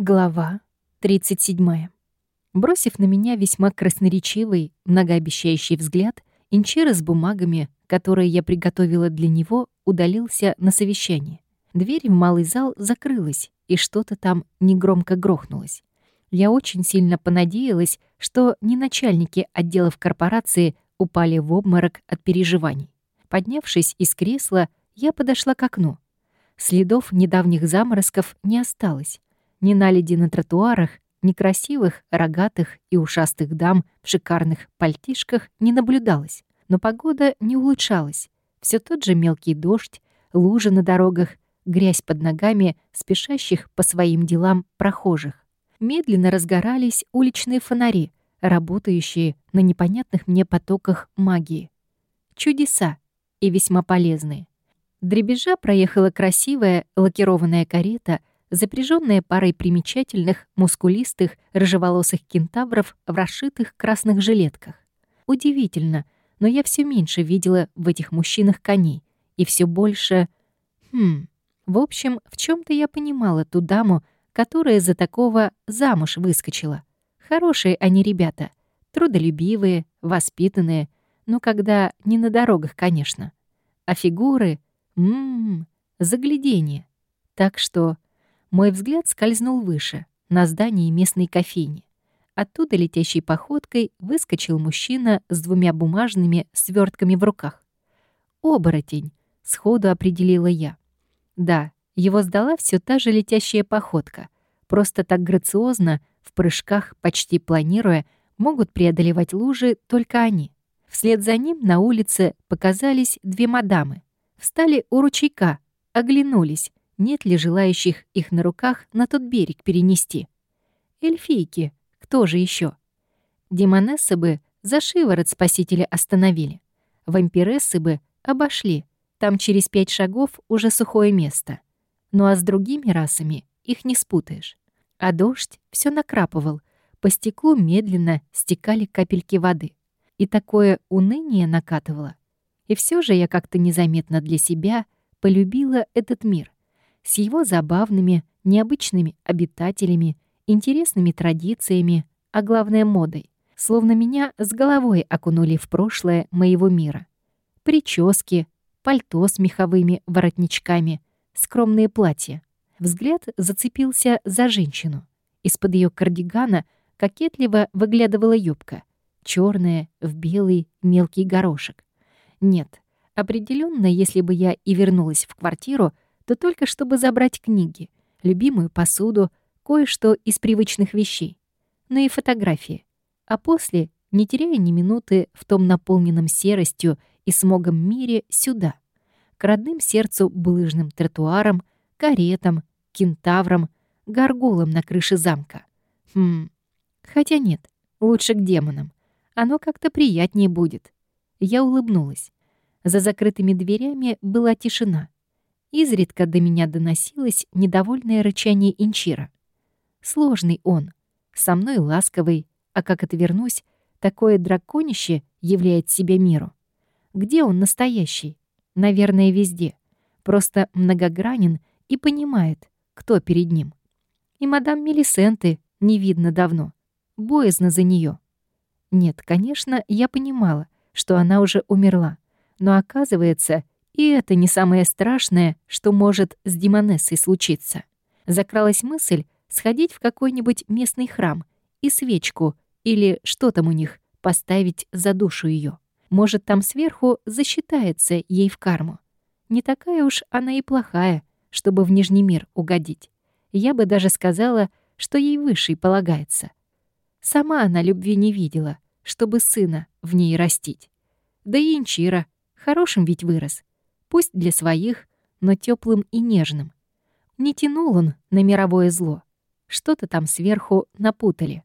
Глава 37. Бросив на меня весьма красноречивый, многообещающий взгляд, Инчера с бумагами, которые я приготовила для него, удалился на совещание. Дверь в малый зал закрылась, и что-то там негромко грохнулось. Я очень сильно понадеялась, что не начальники отделов корпорации упали в обморок от переживаний. Поднявшись из кресла, я подошла к окну. Следов недавних заморозков не осталось ни наледи на тротуарах, ни красивых, рогатых и ушастых дам в шикарных пальтишках не наблюдалось. Но погода не улучшалась. Все тот же мелкий дождь, лужи на дорогах, грязь под ногами спешащих по своим делам прохожих. Медленно разгорались уличные фонари, работающие на непонятных мне потоках магии. Чудеса и весьма полезные. Дребежа проехала красивая лакированная карета запряженная парой примечательных, мускулистых, рыжеволосых кентавров в расшитых красных жилетках. Удивительно, но я все меньше видела в этих мужчинах коней, и все больше... Хм... В общем, в чем то я понимала ту даму, которая за такого замуж выскочила. Хорошие они ребята, трудолюбивые, воспитанные, но когда не на дорогах, конечно. А фигуры... Ммм, загляденье. Так что мой взгляд скользнул выше, на здание местной кофейни. Оттуда летящей походкой выскочил мужчина с двумя бумажными свертками в руках. «Оборотень», — сходу определила я. Да, его сдала все та же летящая походка. Просто так грациозно, в прыжках, почти планируя, могут преодолевать лужи только они. Вслед за ним на улице показались две мадамы. Встали у ручейка, оглянулись, нет ли желающих их на руках на тот берег перенести. Эльфийки, кто же еще? Демонессы бы за шиворот спасителя остановили. Вампирессы бы обошли, там через пять шагов уже сухое место. Ну а с другими расами их не спутаешь. А дождь все накрапывал, по стеклу медленно стекали капельки воды. И такое уныние накатывало. И все же я как-то незаметно для себя полюбила этот мир с его забавными, необычными обитателями, интересными традициями, а главное — модой. Словно меня с головой окунули в прошлое моего мира. Прически, пальто с меховыми воротничками, скромные платья. Взгляд зацепился за женщину. Из-под ее кардигана кокетливо выглядывала юбка, черная в белый мелкий горошек. Нет, определенно, если бы я и вернулась в квартиру — то только чтобы забрать книги, любимую посуду, кое-что из привычных вещей, но и фотографии. А после, не теряя ни минуты в том наполненном серостью и смогом мире, сюда, к родным сердцу булыжным тротуарам, каретам, кентаврам, горгулам на крыше замка. Хм, хотя нет, лучше к демонам. Оно как-то приятнее будет. Я улыбнулась. За закрытыми дверями была тишина. Изредка до меня доносилось недовольное рычание Инчира. Сложный он, со мной ласковый, а как отвернусь, такое драконище являет себе миру. Где он настоящий? Наверное, везде. Просто многогранен и понимает, кто перед ним. И мадам Мелисенты не видно давно. Боязно за нее. Нет, конечно, я понимала, что она уже умерла. Но оказывается, и это не самое страшное, что может с Демонессой случиться. Закралась мысль сходить в какой-нибудь местный храм и свечку или что там у них поставить за душу ее. Может, там сверху засчитается ей в карму. Не такая уж она и плохая, чтобы в Нижний мир угодить. Я бы даже сказала, что ей высший полагается. Сама она любви не видела, чтобы сына в ней растить. Да и Инчира хорошим ведь вырос. Пусть для своих, но теплым и нежным. Не тянул он на мировое зло. Что-то там сверху напутали.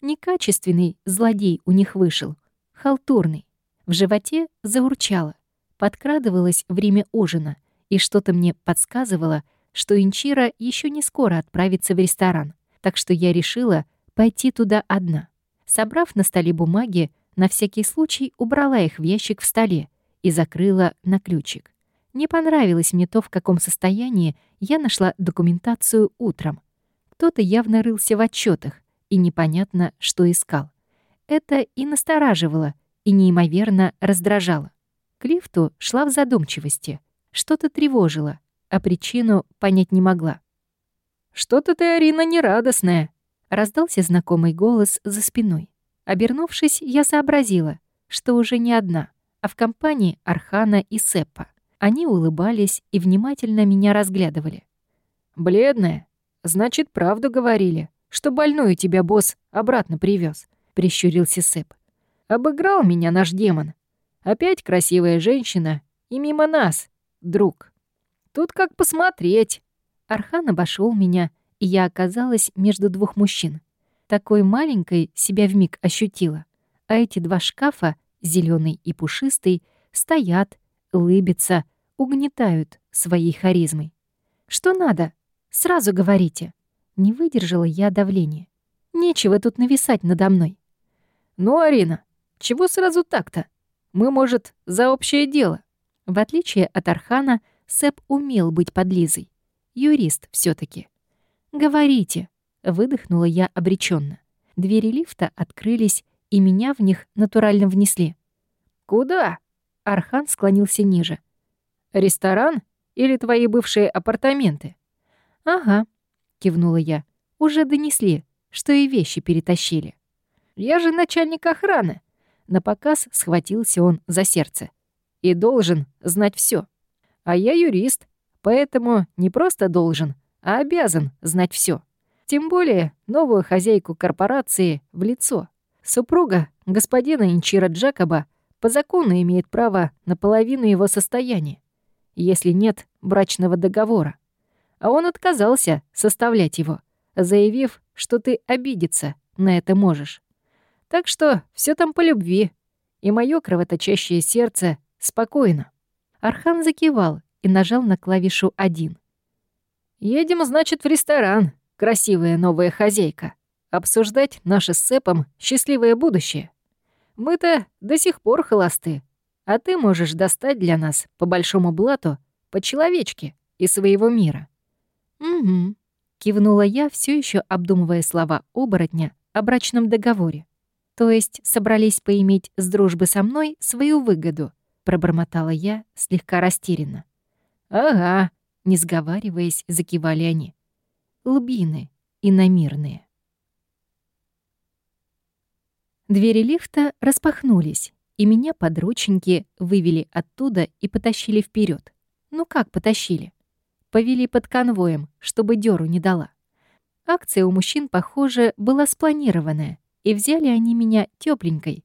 Некачественный злодей у них вышел, халтурный. В животе заурчало. Подкрадывалось время ужина, и что-то мне подсказывало, что Инчира еще не скоро отправится в ресторан, так что я решила пойти туда одна. Собрав на столе бумаги, на всякий случай убрала их в ящик в столе и закрыла на ключик. Не понравилось мне то, в каком состоянии я нашла документацию утром. Кто-то явно рылся в отчетах и непонятно, что искал. Это и настораживало, и неимоверно раздражало. К лифту шла в задумчивости. Что-то тревожило, а причину понять не могла. «Что-то ты, Арина, нерадостная», — раздался знакомый голос за спиной. Обернувшись, я сообразила, что уже не одна, а в компании Архана и Сеппа. Они улыбались и внимательно меня разглядывали. «Бледная? Значит, правду говорили, что больную тебя босс обратно привез, прищурился Сеп. «Обыграл меня наш демон. Опять красивая женщина и мимо нас, друг. Тут как посмотреть». Архан обошел меня, и я оказалась между двух мужчин. Такой маленькой себя вмиг ощутила. А эти два шкафа, зеленый и пушистый, стоят, улыбятся, угнетают своей харизмой. «Что надо? Сразу говорите». Не выдержала я давления. Нечего тут нависать надо мной. «Ну, Арина, чего сразу так-то? Мы, может, за общее дело?» В отличие от Архана, Сэп умел быть подлизой. Юрист все таки «Говорите», — выдохнула я обреченно. Двери лифта открылись, и меня в них натурально внесли. «Куда?» — Архан склонился ниже. «Ресторан или твои бывшие апартаменты?» «Ага», — кивнула я. «Уже донесли, что и вещи перетащили». «Я же начальник охраны!» На показ схватился он за сердце. «И должен знать все. А я юрист, Поэтому не просто должен, а обязан знать все. Тем более новую хозяйку корпорации в лицо. Супруга господина Инчира Джакоба по закону имеет право на половину его состояния, если нет брачного договора. А он отказался составлять его, заявив, что ты обидеться на это можешь. Так что все там по любви, и мое кровоточащее сердце спокойно. Архан закивал, и нажал на клавишу «1». «Едем, значит, в ресторан, красивая новая хозяйка. Обсуждать наше с Сэпом счастливое будущее. Мы-то до сих пор холосты, а ты можешь достать для нас по большому блату по человечке из своего мира». «Угу», — кивнула я, все еще обдумывая слова оборотня о брачном договоре. «То есть собрались поиметь с дружбы со мной свою выгоду», — пробормотала я слегка растерянно. «Ага», — не сговариваясь, закивали они. Лбины иномирные. Двери лифта распахнулись, и меня подрученьки вывели оттуда и потащили вперед. Ну как потащили? Повели под конвоем, чтобы дёру не дала. Акция у мужчин, похоже, была спланированная, и взяли они меня тепленькой,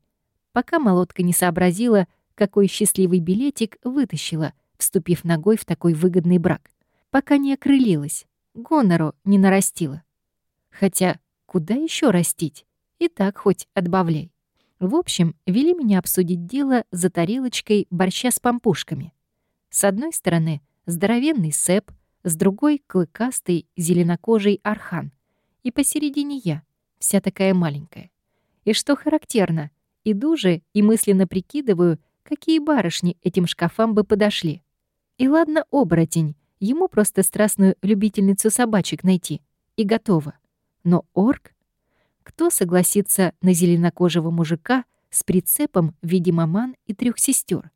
пока молотка не сообразила, какой счастливый билетик вытащила — вступив ногой в такой выгодный брак, пока не окрылилась, гонору не нарастила. Хотя куда еще растить? И так хоть отбавляй. В общем, вели меня обсудить дело за тарелочкой борща с пампушками. С одной стороны здоровенный сэп, с другой — клыкастый зеленокожий архан. И посередине я, вся такая маленькая. И что характерно, иду же и мысленно прикидываю, какие барышни этим шкафам бы подошли. И ладно, оборотень, ему просто страстную любительницу собачек найти. И готово. Но орк? Кто согласится на зеленокожего мужика с прицепом в виде маман и трех сестер?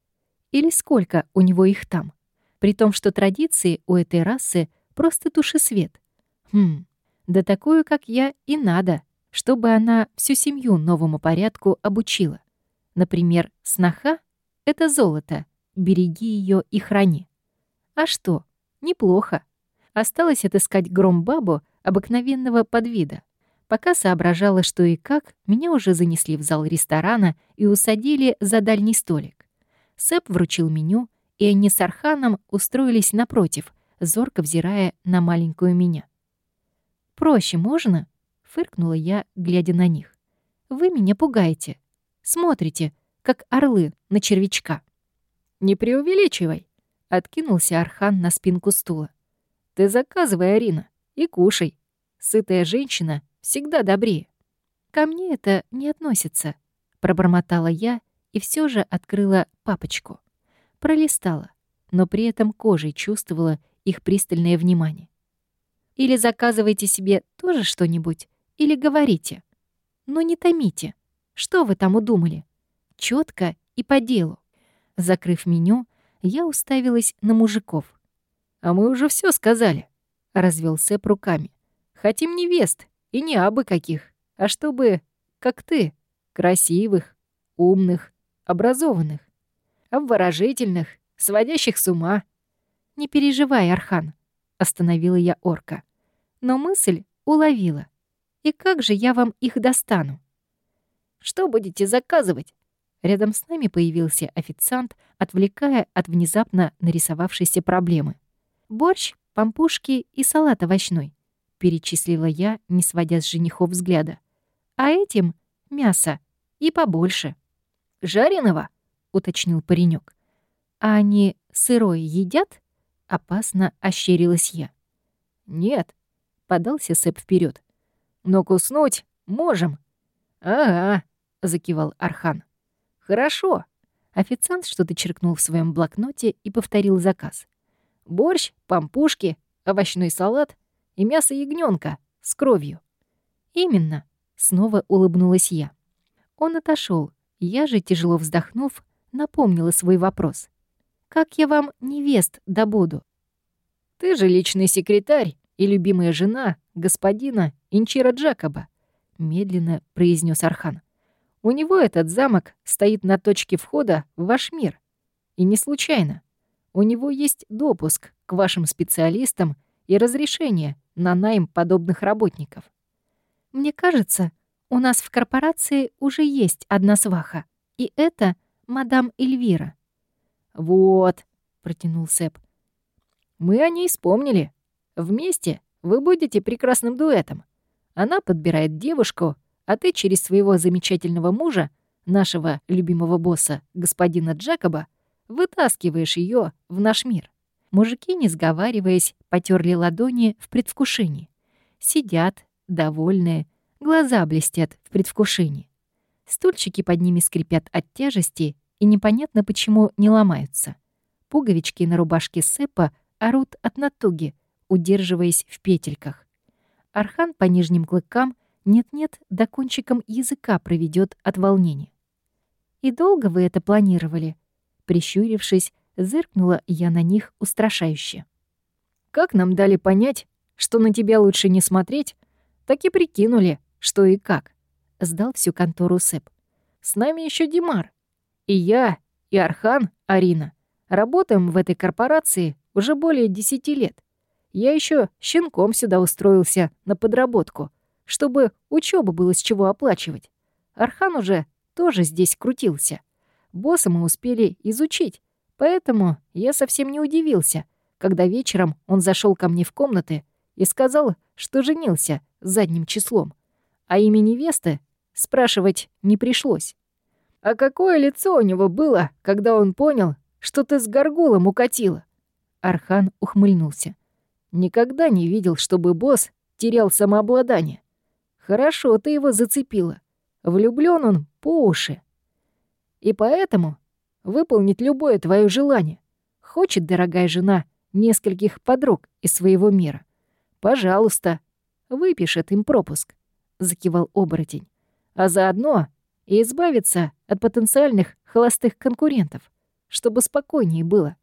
Или сколько у него их там? При том, что традиции у этой расы просто свет. Хм, да такую, как я, и надо, чтобы она всю семью новому порядку обучила. Например, сноха — это золото, береги ее и храни. А что? Неплохо. Осталось отыскать громбабу обыкновенного подвида. Пока соображала, что и как, меня уже занесли в зал ресторана и усадили за дальний столик. Сэп вручил меню, и они с Арханом устроились напротив, зорко взирая на маленькую меня. «Проще можно?» — фыркнула я, глядя на них. «Вы меня пугаете. Смотрите, как орлы на червячка». «Не преувеличивай», Откинулся Архан на спинку стула. «Ты заказывай, Арина, и кушай. Сытая женщина всегда добрее». «Ко мне это не относится», — пробормотала я и все же открыла папочку. Пролистала, но при этом кожей чувствовала их пристальное внимание. «Или заказывайте себе тоже что-нибудь или говорите. Но не томите. Что вы там удумали? Четко и по делу. Закрыв меню, я уставилась на мужиков. «А мы уже все сказали», — развел Сэп руками. «Хотим невест, и не абы каких, а чтобы, как ты, красивых, умных, образованных, обворожительных, сводящих с ума». «Не переживай, Архан», — остановила я орка. Но мысль уловила. «И как же я вам их достану?» «Что будете заказывать?» Рядом с нами появился официант, отвлекая от внезапно нарисовавшейся проблемы. «Борщ, пампушки и салат овощной», — перечислила я, не сводя с женихов взгляда. «А этим — мясо. И побольше». «Жареного?» — уточнил паренек. «А они сырое едят?» — опасно ощерилась я. «Нет», — подался Сэп вперед. «Но куснуть можем». «Ага», — закивал Архан. «Хорошо». Официант что-то черкнул в своем блокноте и повторил заказ. «Борщ, пампушки, овощной салат и мясо ягненка с кровью». «Именно», — снова улыбнулась я. Он отошел. Я же, тяжело вздохнув, напомнила свой вопрос. «Как я вам невест добуду?» «Ты же личный секретарь и любимая жена господина Инчира Джакоба», — медленно произнес Архан. У него этот замок стоит на точке входа в ваш мир. И не случайно. У него есть допуск к вашим специалистам и разрешение на найм подобных работников. Мне кажется, у нас в корпорации уже есть одна сваха. И это мадам Эльвира. «Вот», — протянул Сэп. «Мы о ней вспомнили. Вместе вы будете прекрасным дуэтом. Она подбирает девушку, а ты через своего замечательного мужа, нашего любимого босса, господина Джакоба, вытаскиваешь ее в наш мир». Мужики, не сговариваясь, потерли ладони в предвкушении. Сидят, довольные, глаза блестят в предвкушении. Стульчики под ними скрипят от тяжести и непонятно почему не ломаются. Пуговички на рубашке Сэпа орут от натуги, удерживаясь в петельках. Архан по нижним клыкам нет-нет, до кончиком языка проведет от волнения. «И долго вы это планировали?» Прищурившись, зыркнула я на них устрашающе. «Как нам дали понять, что на тебя лучше не смотреть, так и прикинули, что и как», — сдал всю контору Сэп. «С нами еще Димар. И я, и Архан, Арина, работаем в этой корпорации уже более десяти лет. Я еще щенком сюда устроился на подработку — чтобы учебу было с чего оплачивать. Архан уже тоже здесь крутился. Босса мы успели изучить, поэтому я совсем не удивился, когда вечером он зашел ко мне в комнаты и сказал, что женился задним числом. А имя невесты спрашивать не пришлось. «А какое лицо у него было, когда он понял, что ты с горгулом укатила?» Архан ухмыльнулся. «Никогда не видел, чтобы босс терял самообладание. Хорошо ты его зацепила. Влюблён он по уши. И поэтому выполнит любое твое желание. Хочет, дорогая жена, нескольких подруг из своего мира. Пожалуйста, выпишет им пропуск, закивал оборотень. А заодно и избавиться от потенциальных холостых конкурентов, чтобы спокойнее было.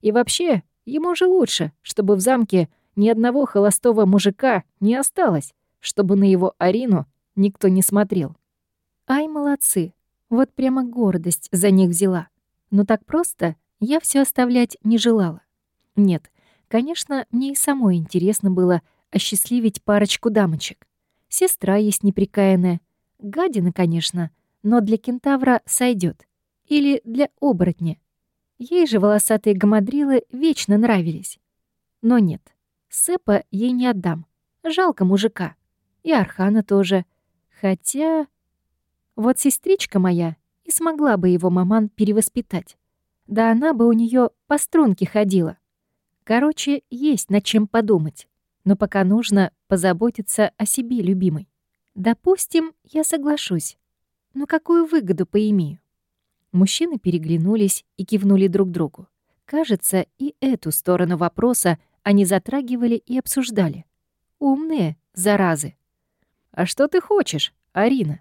И вообще, ему же лучше, чтобы в замке ни одного холостого мужика не осталось, чтобы на его Арину никто не смотрел. Ай, молодцы. Вот прямо гордость за них взяла. Но так просто я все оставлять не желала. Нет, конечно, мне и самой интересно было осчастливить парочку дамочек. Сестра есть неприкаянная. Гадина, конечно, но для кентавра сойдет. Или для оборотня. Ей же волосатые гамадрилы вечно нравились. Но нет, Сэпа ей не отдам. Жалко мужика. И Архана тоже. Хотя... Вот сестричка моя и смогла бы его маман перевоспитать. Да она бы у нее по струнке ходила. Короче, есть над чем подумать. Но пока нужно позаботиться о себе, любимой. Допустим, я соглашусь. Но какую выгоду поимею? Мужчины переглянулись и кивнули друг другу. Кажется, и эту сторону вопроса они затрагивали и обсуждали. Умные, заразы. «А что ты хочешь, Арина?»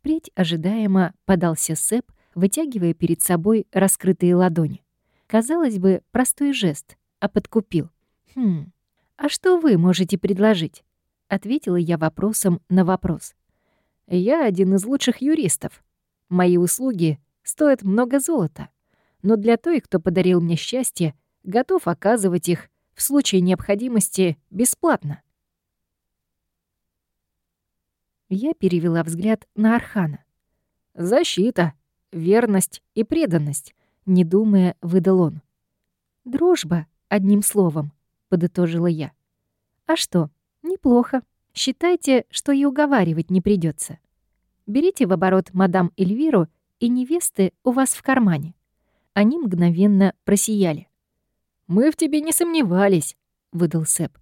Впредь ожидаемо подался Сэп, вытягивая перед собой раскрытые ладони. Казалось бы, простой жест, а подкупил. «Хм, а что вы можете предложить?» Ответила я вопросом на вопрос. «Я один из лучших юристов. Мои услуги стоят много золота. Но для той, кто подарил мне счастье, готов оказывать их в случае необходимости бесплатно». Я перевела взгляд на Архана. «Защита, верность и преданность», — не думая, выдал он. «Дружба, одним словом», — подытожила я. «А что, неплохо. Считайте, что и уговаривать не придется. Берите в оборот мадам Эльвиру, и невесты у вас в кармане». Они мгновенно просияли. «Мы в тебе не сомневались», — выдал Сэп.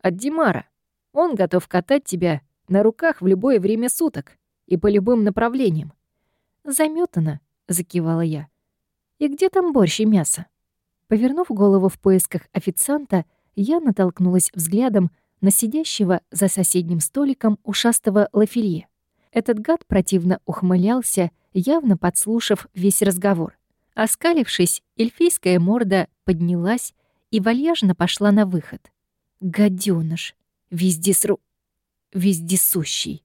«От Димара. Он готов катать тебя на руках в любое время суток и по любым направлениям. «Замётано», — закивала я. «И где там борщ и мясо?» Повернув голову в поисках официанта, я натолкнулась взглядом на сидящего за соседним столиком ушастого Лафелье. Этот гад противно ухмылялся, явно подслушав весь разговор. Оскалившись, эльфийская морда поднялась и вальяжно пошла на выход. Гадёныш! Вездесру вездесущий.